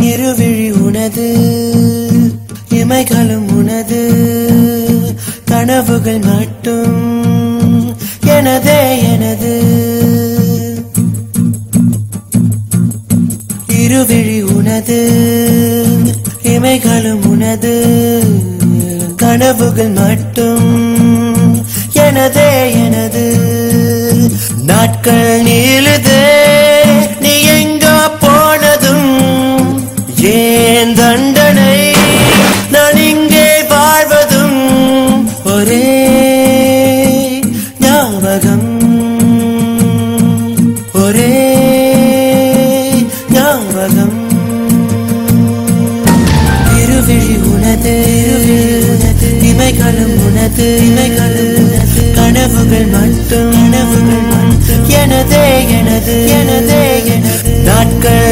இருவிழி உனது இமைகளும் உனது கனவுகள் மட்டும் எனதே எனது. இருவிழி உனது இமைகளும் உனது கனவுகள் மட்டும் நாட்கள் நீளுதே நீ எங்கோ போனதும் ஏன் தண்டனை? நான் இங்கே வாழ்வதும் ஒரே ஞாபகம் ஒரே ஞாபகம். இருவிழி உனது இமைகளும் உனது இமைகளும் கனவுகள் மட்டும் கனவுகள் மட்டும் எனதே எனது. எனதே எனது. நாட்கள்